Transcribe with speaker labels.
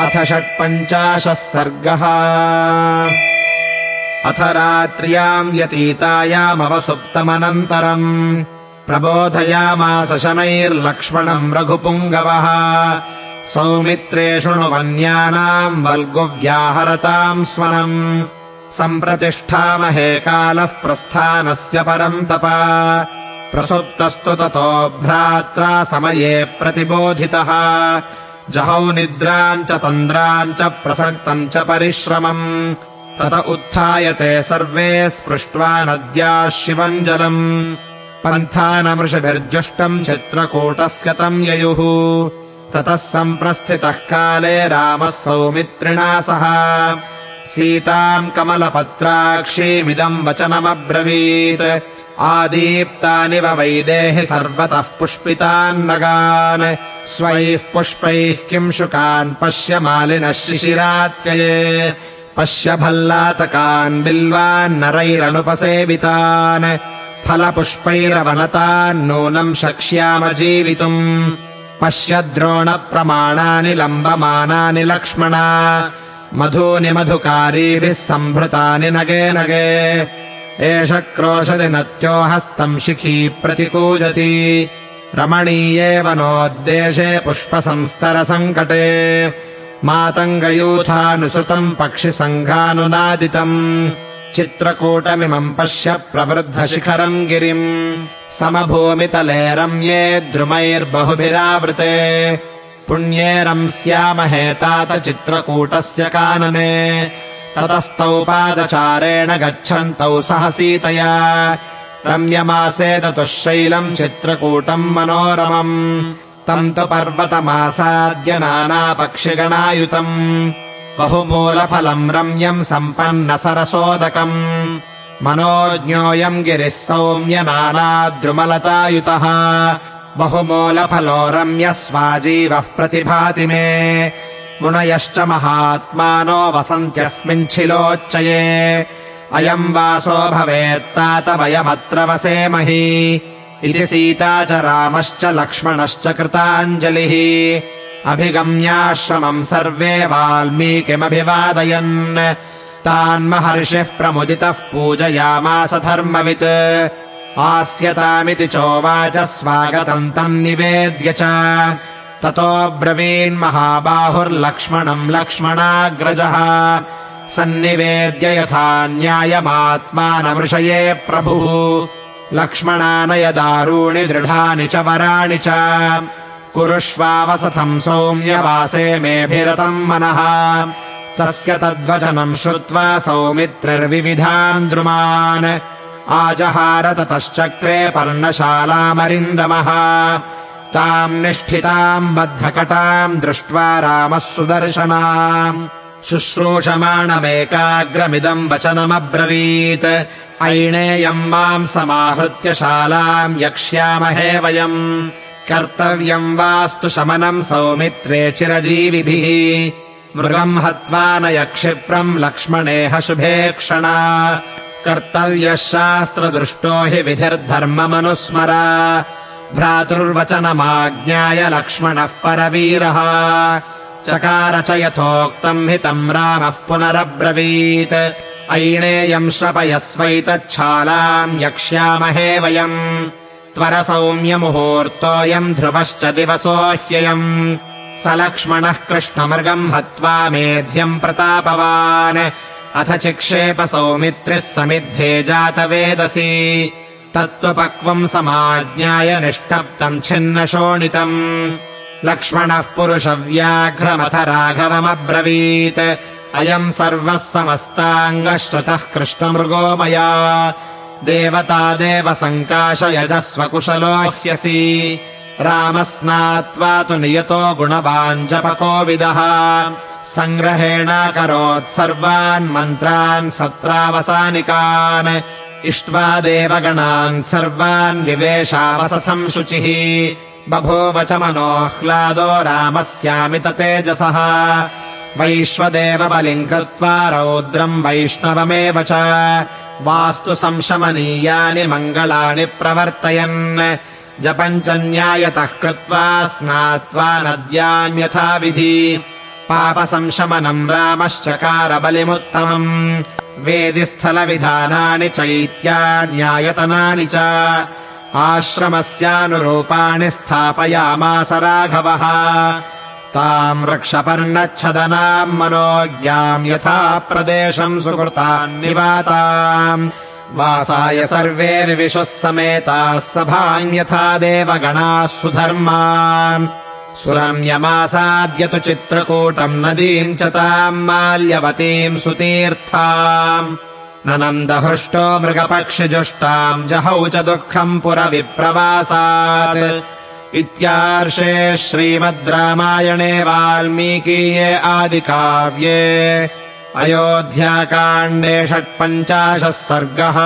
Speaker 1: अथ षट्पञ्चाशः सर्गः। अथ रात्र्याम् व्यतीतायामवसुप्तमनन्तरम्। प्रबोधयामास शनैर्लक्ष्मणम् रघुपुङ्गवः। सौमित्रे शृणुवन्यानाम् वल्गुव्याहरताम् स्वनम्। सम्प्रतिष्ठामहे कालः प्रस्थानस्य परन्तप प्रसुप्तस्तु ततो भ्रात्रा समये प्रतिबोधितः जहौ निद्राम् च तन्द्राम् च प्रसक्तम् च परिश्रमम्। तत उत्थायते सर्वे स्पृष्ट्वा नद्याः शिवम् जलम्। पन्थानमृषभिर्जुष्टम् चित्रकूटस्य तम् ययुः। ततः सम्प्रस्थितः काले रामः सौमित्रिणा सह। सीताम् कमलपत्राक्षीमिदम् वचनमब्रवीत्। आदीप्तानि वैदेहि सर्वतः पुष्पितान्नगान् स्वैः पुष्पैः किम् शुकान् पश्य मालिनः शिशिरात्यये। पश्य भल्लातकान् बिल्वान्नरैरनुपसेवितान् फलपुष्पैरवनतान्नूनम् शक्ष्याम जीवितुम्। पश्य द्रोणप्रमाणानि लम्बमानानि लक्ष्मणा। मधूनि मधुकारीभिः सम्भृतानि नगे नगे। एष क्रोशति नत्यो हस्तम् शिखी प्रतिकूजति रमणीये वनोद्देशे पुष्पसंस्तरसङ्कटे मातङ्गयूथानुसृतम् पक्षिसङ्घानुनादितम् चित्रकूटमिमम् पश्य प्रवृद्धशिखरम् गिरिम् समभूमितले रम्ये द्रुमैर्बहुभिरावृते पुण्ये रंस्यामहे तात चित्रकूटस्य कानने ततस्तौ पादचारेण गच्छन्तौ सह सीतया रम्यमासेदतुः शैलम् चित्रकूटम् मनोरमम्। तम् तु पर्वतमासाद्य नानापक्षिगणायुतम्। बहुमूलफलम् रम्यम् सम्पन्नसरसोदकम् मनोज्ञोऽयम् गिरिः सौम्य नानाद्रुमलतायुतः। बहुमूलफलो रम्यः स्वाजीवः प्रतिभाति मे। मुनयश्च महात्मानो वसन्त्यस्मिञ्छिलोच्चये अयम् वासो भवेत्तात वयमत्र वसेमहि इति सीता च रामश्च लक्ष्मणश्च कृताञ्जलिः। अभिगम्याश्रमम् सर्वे वाल्मीकिमभिवादयन्। तान्महर्षिः प्रमुदितः पूजयामास धर्मवित्। आस्यतामिति चोवाच स्वागतम् तन्निवेद्य च। ततो ब्रवीन्महाबाहुर्लक्ष्मणम् लक्ष्मणाग्रजः सन्निवेद्य यथा न्यायमात्मानमृषये प्रभुः। लक्ष्मणानयदारूणि दृढानि च वराणि च। कुरुष्वावसथम् सौम्यवासे मेऽभिरतम् मनः। तस्य तद्वचनम् श्रुत्वा सौमित्रिर्विविधान् द्रुमान्। आजहार ततश्चक्रे पर्णशालामरिन्दमः। ताम् निष्ठिताम् बद्धकटाम् दृष्ट्वा रामः सुदर्शनाम् शुश्रूषमाणमेकाग्रमिदम् वचनमब्रवीत्। ऐणेयम् माम् समाहृत्य शालाम् यक्ष्यामहे वयम्। कर्तव्यम् वास्तु शमनम् सौमित्रे चिरजीविभिः। मृगम् हत्वा न यक्षिप्रम् लक्ष्मणेह शुभे क्षणा। कर्तव्यः शास्त्रदृष्टो हि विधिर्धर्ममनुस्मर। भ्रातुर्वचनमाज्ञाय लक्ष्मणः परवीरः चकार च यथोक्तम् हितम् रामः पुनरब्रवीत्। ऐणेयम् श्रपयस्वैतच्छालाम् यक्ष्यामहे वयम्। त्वरसौम्यमुहूर्तोऽयम् ध्रुवश्च दिवसो ह्ययम् स लक्ष्मणः कृष्णमृगम् हत्वा मेध्यम् प्रतापवान्। अथ चिक्षेप सौमित्रिः समिद्धे जातवेदसी। तत्त्वपक्वम् समाज्ञाय निष्टप्तम् छिन्नशोणितम् लक्ष्मणः पुरुषव्याघ्रमथ राघवमब्रवीत् अयम् सर्वः समस्ताङ्गश्रुतः कृष्णमृगो मया देवता देवसङ्काशयजस्वकुशलो ह्यसि। रामः स्नात्वा तु नियतो गुणवाञ्जपकोविदः। सङ्ग्रहेणाकरोत् सर्वान् मन्त्रान् सत्रावसानिकान्। इष्ट्वा देवगणान् सर्वान् विवेशावसथम् शुचिः बभूव च मनोह्लादो रामस्यामित तेजसः वैश्वदेवबलिम् कृत्वा रौद्रम् वैष्णवमेव च। वास्तु संशमनीयानि मङ्गलानि प्रवर्तयन्। जपम् च न्यायतः कृत्वा स्नात्वा नद्यान्यथाविधि पापसंशमनम् रामश्चकार बलिमुत्तमम् वेदिस्थलविधानानि चैत्यान्यायतनानि च आश्रमस्यानुरूपाणि स्थापयामास राघवः। ताम् रक्षपर्णच्छदनाम् मनोज्ञाम् यथा प्रदेशम् सुकृतान्निवाताम् वासाय सर्वे विविशुः समेताः सभाम् यथा देवगणाः सुधर्मा सुरम्यमासाद्य तु चित्रकूटम् नदीम् च ताम् माल्यवतीम् सुतीर्थाम् न नन्दहृष्टो मृगपक्षिजुष्टाम् जहौ च दुःखम् पुरविप्रवासात्। इत्यार्षे श्रीमद् रामायणे वाल्मीकीये आदिकाव्ये। अयोध्याकाण्डे षट्पञ्चाशः सर्गः